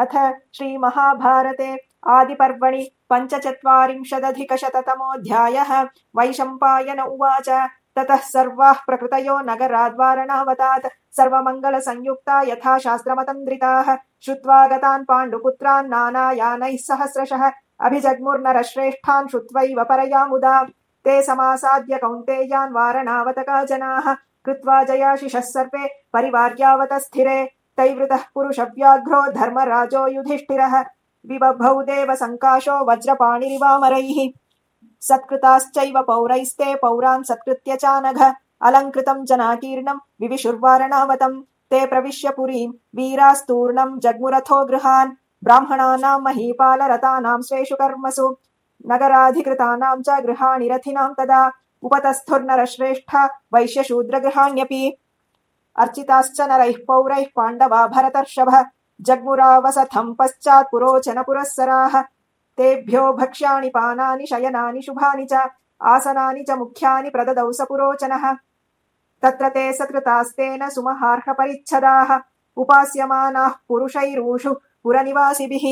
अथ श्रीमहाभारते आदिपर्वणि पञ्चचत्वारिंशदधिकशततमोऽध्यायः। वैशम्पायन उवाच। ततः सर्वाः प्रकृतयो नगराद्वारणावतात्। सर्वमङ्गलसंयुक्ता यथा शास्त्रमतन्द्रिताः श्रुत्वा गतान् पाण्डुपुत्रान् नानायानैः सहस्रशः। अभिजग्मुर्नरश्रेष्ठान् श्रुत्वैव परयामुदा। ते समासाद्य कौन्तेयान् वारणावतका जनाः कृत्वा जयाशिषः सर्वे परिवार्यावत स्थिरे तैवृतः पुरुषव्याघ्रो धर्मराजो युधिष्ठिरः। विबभौ देव सङ्काशो वज्रपाणिरिवामरैः। सत्कृताश्चैव पौरैस्ते पौरान् सत्कृत्य चानघ। अलङ्कृतम् जनाकीर्णम् विविशुर्वारणावतम् ते प्रविश्य पुरीम् वीरास्तूर्णम् जग्मुरथो गृहान्। ब्राह्मणानाम् महीपालरतानाम् स्वेषु कर्मसु। नगराधिकृतानाम् च गृहाणि रथिनाम् तदा। उपतस्थुर्नरश्रेष्ठा वैश्यशूद्रगृहाण्यपि अर्चिताश्च नरैः पौरैः पाण्डवा भरतर्षभ जग्मुरावसथम् पश्चात् पुरोचन पुरःसराः तेभ्यो भक्ष्याणि पानानि शयनानि शुभानि च आसनानि च मुख्यानि प्रददौ स पुरोचनः। तत्र ते सकृतास्तेन सुमहार्हपरिच्छदाः उपास्यमानाः पुरुषैरूषु पुरनिवासिभिः